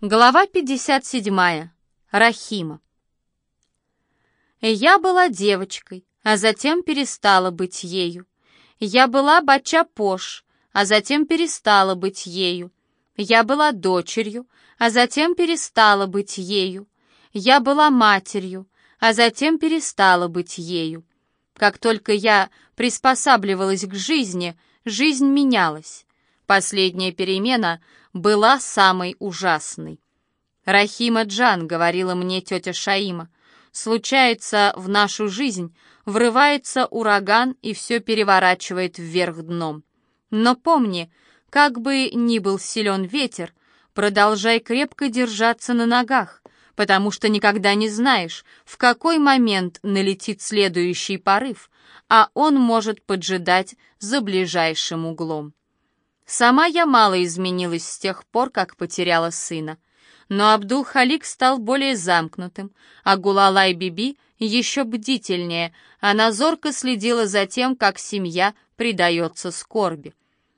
Глава 57. Рахима. Я была девочкой, а затем перестала быть ею. Я была Бача-Пош, а затем перестала быть ею. Я была дочерью, а затем перестала быть ею. Я была матерью, а затем перестала быть ею. Как только я приспосабливалась к жизни, жизнь менялась. Последняя перемена была самой ужасной. «Рахима Джан», — говорила мне тетя Шаима, — «случается в нашу жизнь, врывается ураган и все переворачивает вверх дном. Но помни, как бы ни был силен ветер, продолжай крепко держаться на ногах, потому что никогда не знаешь, в какой момент налетит следующий порыв, а он может поджидать за ближайшим углом. Сама я мало изменилась с тех пор, как потеряла сына. Но Абдул-Халик стал более замкнутым, а Гулалай-Биби еще бдительнее. Она зорко следила за тем, как семья предается скорби.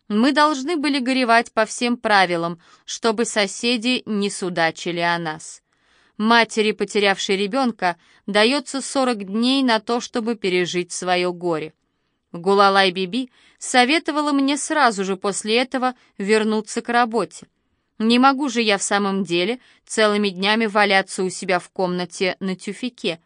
Мы должны были горевать по всем правилам, чтобы соседи не судачили о нас. Матери, потерявшей ребенка, дается 40 дней на то, чтобы пережить свое горе. Гулалай-Биби советовала мне сразу же после этого вернуться к работе. Не могу же я в самом деле целыми днями валяться у себя в комнате на тюфике.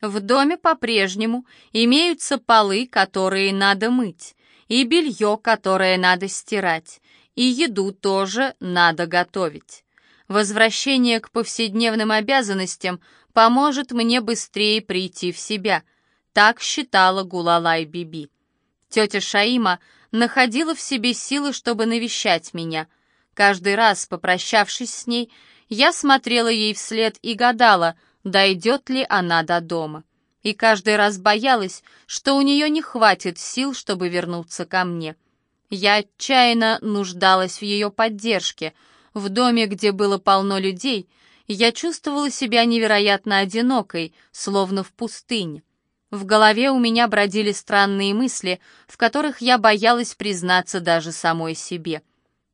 В доме по-прежнему имеются полы, которые надо мыть, и белье, которое надо стирать, и еду тоже надо готовить. Возвращение к повседневным обязанностям поможет мне быстрее прийти в себя. Так считала Гулалай Биби. Тетя Шаима находила в себе силы, чтобы навещать меня. Каждый раз, попрощавшись с ней, я смотрела ей вслед и гадала, дойдет ли она до дома. И каждый раз боялась, что у нее не хватит сил, чтобы вернуться ко мне. Я отчаянно нуждалась в ее поддержке. В доме, где было полно людей, я чувствовала себя невероятно одинокой, словно в пустыне. В голове у меня бродили странные мысли, в которых я боялась признаться даже самой себе.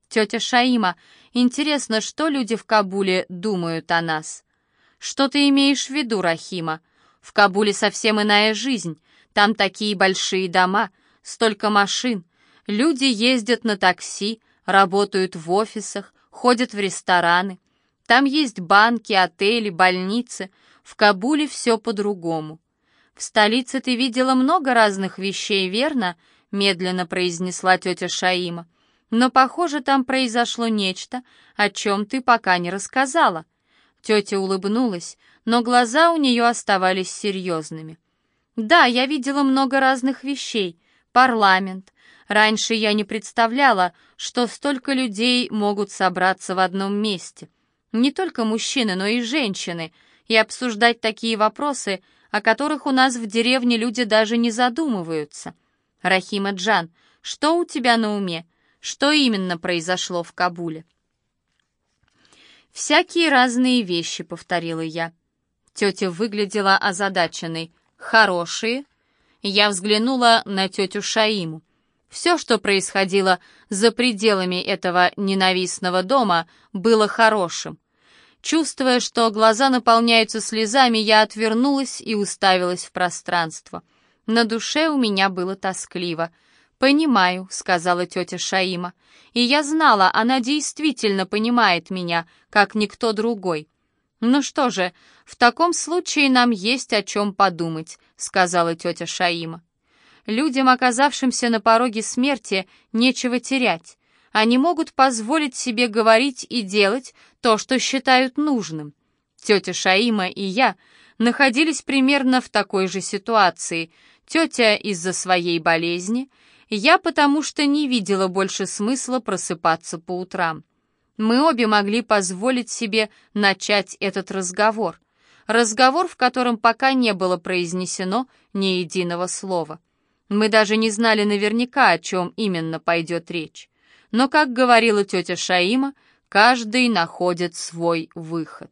«Тетя Шаима, интересно, что люди в Кабуле думают о нас?» «Что ты имеешь в виду, Рахима? В Кабуле совсем иная жизнь. Там такие большие дома, столько машин. Люди ездят на такси, работают в офисах, ходят в рестораны. Там есть банки, отели, больницы. В Кабуле все по-другому. «В столице ты видела много разных вещей, верно?» — медленно произнесла тетя Шаима. «Но, похоже, там произошло нечто, о чем ты пока не рассказала». Тетя улыбнулась, но глаза у нее оставались серьезными. «Да, я видела много разных вещей. Парламент. Раньше я не представляла, что столько людей могут собраться в одном месте. Не только мужчины, но и женщины, и обсуждать такие вопросы — о которых у нас в деревне люди даже не задумываются. Рахима Джан, что у тебя на уме? Что именно произошло в Кабуле? «Всякие разные вещи», — повторила я. Тетя выглядела озадаченной. «Хорошие?» Я взглянула на тетю Шаиму. Все, что происходило за пределами этого ненавистного дома, было хорошим. Чувствуя, что глаза наполняются слезами, я отвернулась и уставилась в пространство. На душе у меня было тоскливо. «Понимаю», — сказала тетя Шаима. И я знала, она действительно понимает меня, как никто другой. «Ну что же, в таком случае нам есть о чем подумать», — сказала тетя Шаима. «Людям, оказавшимся на пороге смерти, нечего терять. Они могут позволить себе говорить и делать то, что считают нужным. Тетя Шаима и я находились примерно в такой же ситуации. Тетя из-за своей болезни, я потому что не видела больше смысла просыпаться по утрам. Мы обе могли позволить себе начать этот разговор. Разговор, в котором пока не было произнесено ни единого слова. Мы даже не знали наверняка, о чем именно пойдет речь. Но, как говорила тетя Шаима, каждый находит свой выход.